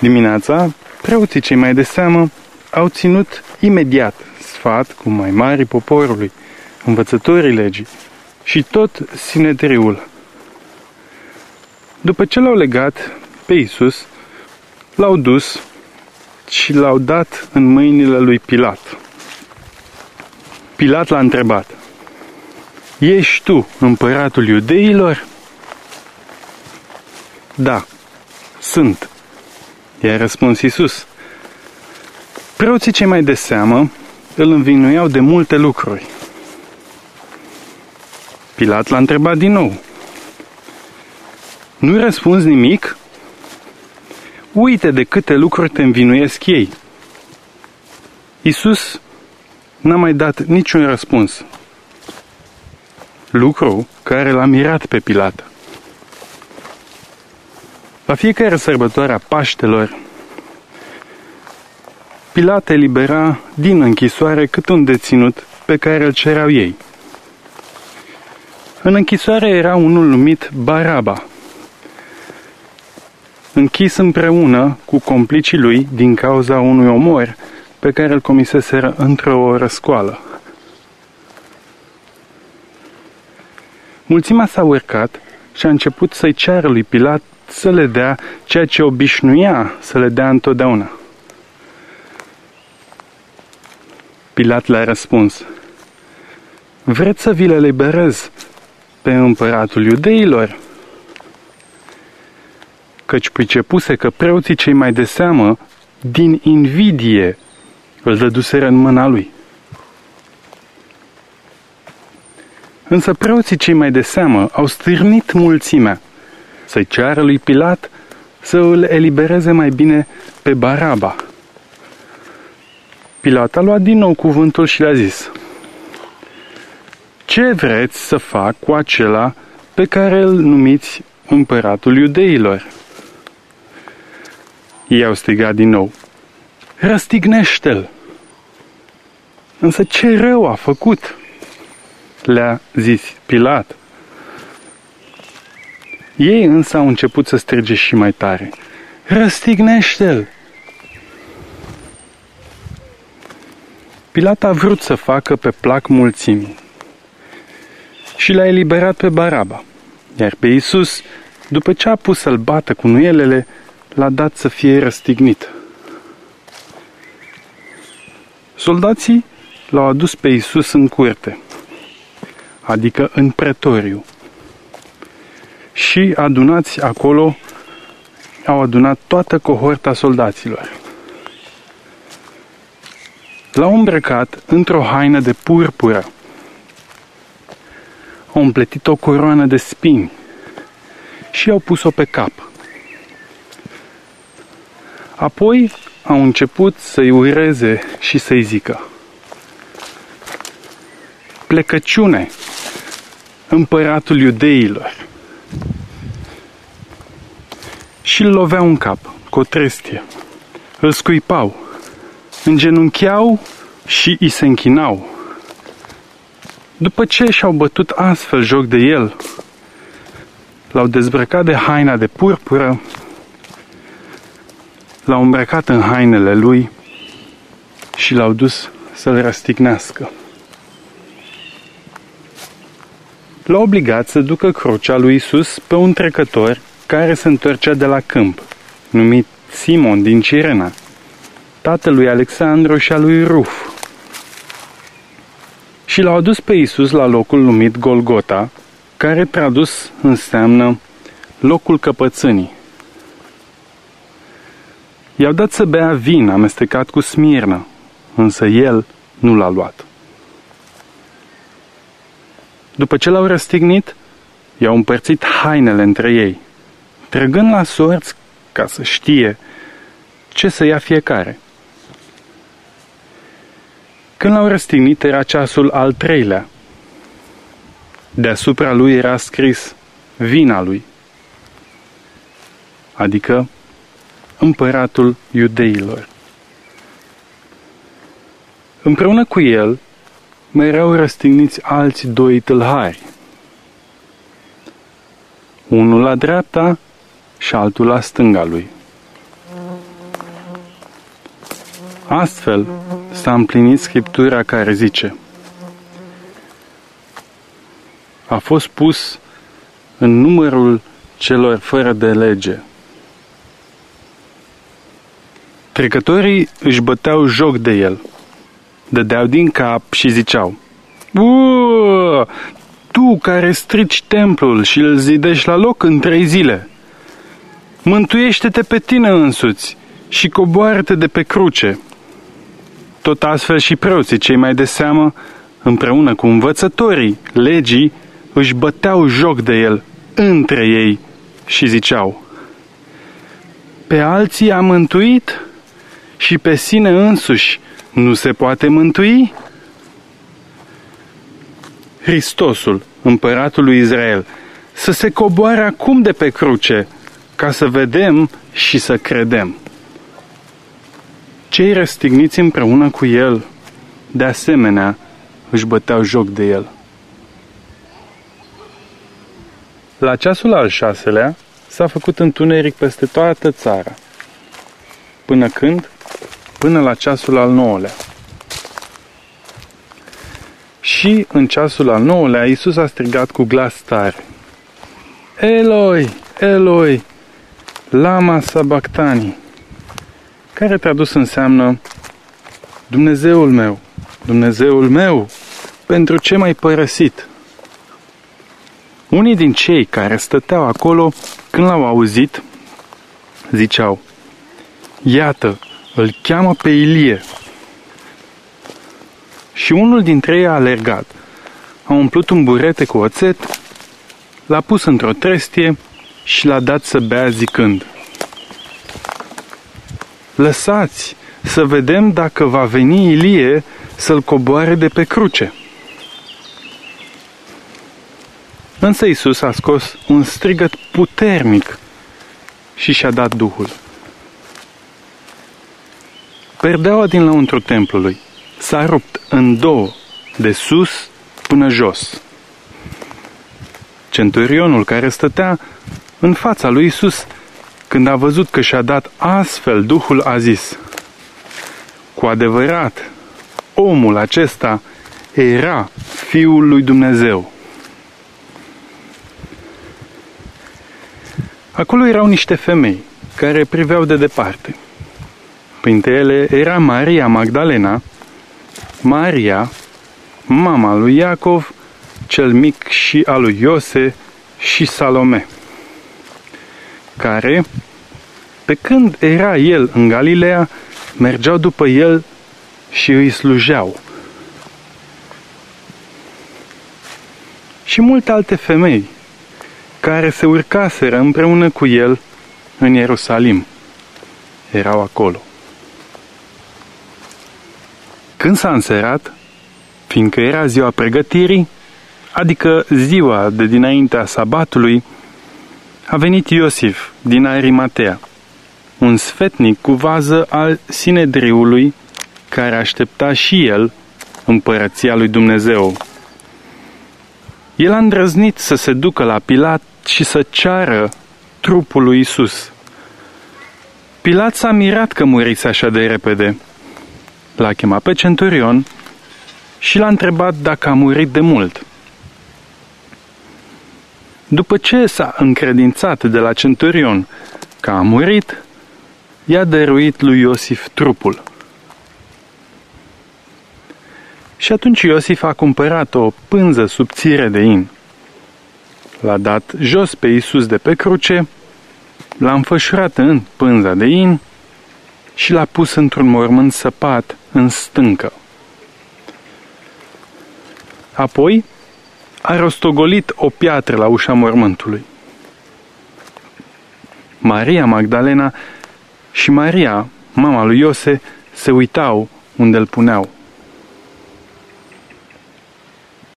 Dimineața, preoții cei mai de seamă au ținut imediat sfat cu mai mari poporului, învățătorii legii și tot sinedriul. După ce l-au legat pe Isus, l-au dus și l-au dat în mâinile lui Pilat. Pilat l-a întrebat, Ești tu împăratul iudeilor? Da, sunt, i-a răspuns Isus. Preoții cei mai de seamă îl învinuiau de multe lucruri. Pilat l-a întrebat din nou. Nu-i răspunzi nimic? Uite de câte lucruri te învinuiesc ei. Isus n-a mai dat niciun răspuns. Lucru care l-a mirat pe Pilat. La fiecare sărbătoare a Paștelor, Pilat elibera din închisoare cât un deținut pe care îl cereau ei. În închisoare era unul numit Baraba, închis împreună cu complicii lui din cauza unui omor pe care îl comiseseră într-o răscoală. Mulțimea s-a urcat și a început să-i ceară lui Pilat să le dea ceea ce obișnuia să le dea întotdeauna. Pilat le-a răspuns, Vreți să vi le liberez pe împăratul iudeilor? Căci pricepuse că preoții cei mai de seamă, din invidie, îl dăduseră în mâna lui. Însă preoții cei mai de seamă au stârnit mulțimea să-i ceară lui Pilat să îl elibereze mai bine pe Baraba. Pilat a luat din nou cuvântul și le-a zis, Ce vreți să fac cu acela pe care îl numiți împăratul iudeilor? Ei au strigat din nou, Răstignește-l! Însă ce rău a făcut? Le-a zis Pilat. Ei însă au început să strige și mai tare. Răstignește-l! Pilat a vrut să facă pe plac mulțimii și l-a eliberat pe Baraba, iar pe Isus, după ce a pus să-l bată cu nuielele, l-a dat să fie răstignit. Soldații l-au adus pe Isus în curte, adică în pretoriu, și adunați acolo au adunat toată cohorta soldaților. L-au îmbrăcat într-o haină de purpură. Au împletit o coroană de spini și au pus-o pe cap. Apoi au început să-i ureze și să-i zică Plecăciune, împăratul iudeilor și îl loveau în cap cu o trestie. Îl scuipau, îngenuncheau și îi se închinau. După ce și-au bătut astfel joc de el, l-au dezbrăcat de haina de purpură, l-au îmbrăcat în hainele lui și l-au dus să-l răstignească. L-au obligat să ducă crucea lui Isus pe un trecător care se întorcea de la câmp, numit Simon din Cirena, tatălui Alexandru și a lui Ruf. Și l-au adus pe Isus la locul numit Golgota, care tradus înseamnă locul căpățânii. I-au dat să bea vin amestecat cu smirnă, însă el nu l-a luat. După ce l-au răstignit, i-au împărțit hainele între ei trăgând la sorți ca să știe ce să ia fiecare. Când l-au răstignit era ceasul al treilea. Deasupra lui era scris vina lui, adică împăratul iudeilor. Împreună cu el mai erau răstigniți alți doi tâlhari, unul la dreapta și altul la stânga lui. Astfel s-a împlinit Scriptura care zice A fost pus în numărul celor fără de lege. Trecătorii își băteau joc de el, dădeau din cap și ziceau Tu care strici templul și îl zidești la loc în trei zile, mântuiește-te pe tine însuți și coboară-te de pe cruce. Tot astfel și preoții cei mai de seamă, împreună cu învățătorii legii, își băteau joc de el între ei și ziceau, Pe alții a mântuit și pe sine însuși nu se poate mântui? Hristosul, împăratul lui Israel, să se coboare acum de pe cruce, ca să vedem și să credem. Cei răstigniți împreună cu el, de asemenea, își băteau joc de el. La ceasul al șaselea s-a făcut întuneric peste toată țara. Până când? Până la ceasul al nouălea. Și în ceasul al nouălea Iisus a strigat cu glas tare. Eloi, Eloi, lama sabactani, care tradus înseamnă Dumnezeul meu, Dumnezeul meu, pentru ce m-ai părăsit? Unii din cei care stăteau acolo, când l-au auzit, ziceau, Iată, îl cheamă pe Ilie. Și unul dintre ei a alergat, a umplut un burete cu oțet, l-a pus într-o trestie și l-a dat să bea zicând, Lăsați să vedem dacă va veni Ilie să-l coboare de pe cruce. Însă Isus a scos un strigăt puternic și și-a dat Duhul. Perdeaua din lăuntru templului s-a rupt în două, de sus până jos. Centurionul care stătea în fața lui Isus, când a văzut că și-a dat astfel Duhul, a zis, Cu adevărat, omul acesta era Fiul lui Dumnezeu. Acolo erau niște femei care priveau de departe. Printre ele era Maria Magdalena, Maria, mama lui Iacov, cel mic și al lui Iose și Salome, care, pe când era el în Galileea, mergeau după el și îi slujeau. Și multe alte femei care se urcaseră împreună cu el în Ierusalim. Erau acolo. Când s-a înserat, fiindcă era ziua pregătirii, adică ziua de dinaintea sabatului, a venit Iosif din Arimatea, un sfetnic cu vază al Sinedriului, care aștepta și el împărăția lui Dumnezeu. El a îndrăznit să se ducă la Pilat și să ceară trupul lui Isus. Pilat s-a mirat că murise așa de repede. L-a chemat pe centurion și l-a întrebat dacă a murit de mult. După ce s-a încredințat de la centurion că a murit, i-a dăruit lui Iosif trupul. Și atunci Iosif a cumpărat o pânză subțire de in. L-a dat jos pe Isus de pe cruce, l-a înfășurat în pânza de in și l-a pus într-un mormânt săpat în stâncă. Apoi a rostogolit o piatră la ușa mormântului. Maria Magdalena și Maria, mama lui Iose, se uitau unde îl puneau.